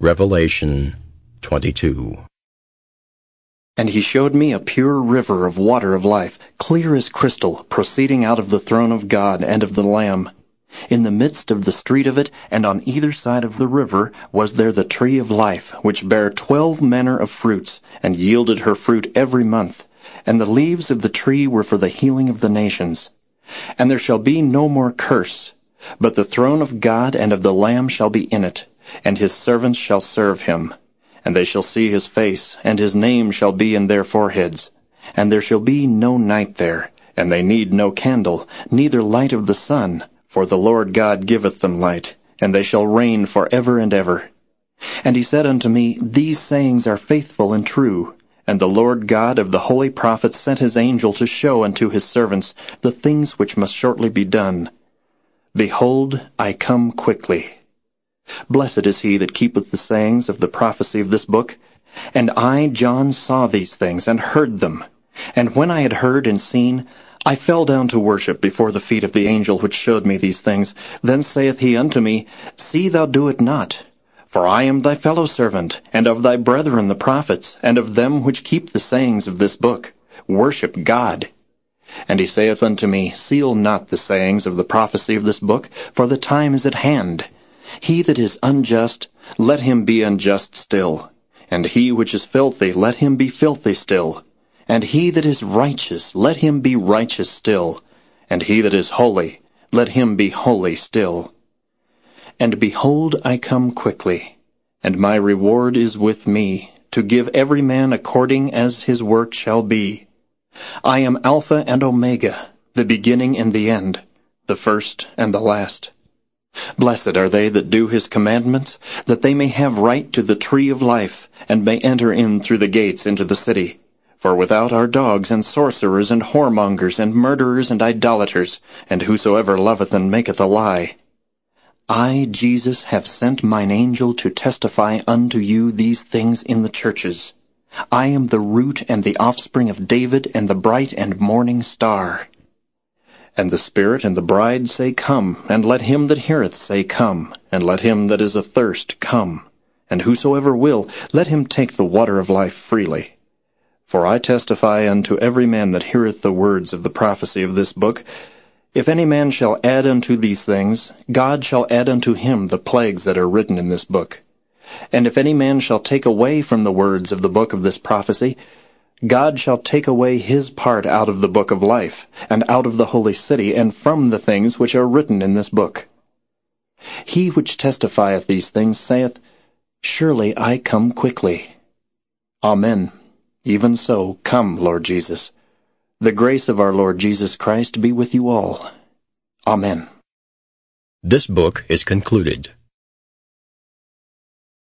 Revelation 22 And he showed me a pure river of water of life, clear as crystal, proceeding out of the throne of God and of the Lamb. In the midst of the street of it, and on either side of the river, was there the tree of life, which bare twelve manner of fruits, and yielded her fruit every month. And the leaves of the tree were for the healing of the nations. And there shall be no more curse, but the throne of God and of the Lamb shall be in it and his servants shall serve him. And they shall see his face, and his name shall be in their foreheads. And there shall be no night there, and they need no candle, neither light of the sun, for the Lord God giveth them light, and they shall reign for ever and ever. And he said unto me, These sayings are faithful and true. And the Lord God of the holy prophets sent his angel to show unto his servants the things which must shortly be done. Behold, I come quickly. Blessed is he that keepeth the sayings of the prophecy of this book. And I, John, saw these things, and heard them. And when I had heard and seen, I fell down to worship before the feet of the angel which showed me these things. Then saith he unto me, See thou do it not. For I am thy fellow servant, and of thy brethren the prophets, and of them which keep the sayings of this book. Worship God. And he saith unto me, Seal not the sayings of the prophecy of this book, for the time is at hand. He that is unjust, let him be unjust still. And he which is filthy, let him be filthy still. And he that is righteous, let him be righteous still. And he that is holy, let him be holy still. And behold, I come quickly, and my reward is with me, to give every man according as his work shall be. I am Alpha and Omega, the beginning and the end, the first and the last. Blessed are they that do his commandments, that they may have right to the tree of life, and may enter in through the gates into the city. For without are dogs, and sorcerers, and whoremongers, and murderers, and idolaters, and whosoever loveth and maketh a lie. I, Jesus, have sent mine angel to testify unto you these things in the churches. I am the root and the offspring of David, and the bright and morning star. And the Spirit and the bride say, Come, and let him that heareth say, Come, and let him that is athirst come. And whosoever will, let him take the water of life freely. For I testify unto every man that heareth the words of the prophecy of this book, If any man shall add unto these things, God shall add unto him the plagues that are written in this book. And if any man shall take away from the words of the book of this prophecy, God shall take away his part out of the book of life, and out of the holy city, and from the things which are written in this book. He which testifieth these things saith, Surely I come quickly. Amen. Even so, come, Lord Jesus. The grace of our Lord Jesus Christ be with you all. Amen. This book is concluded.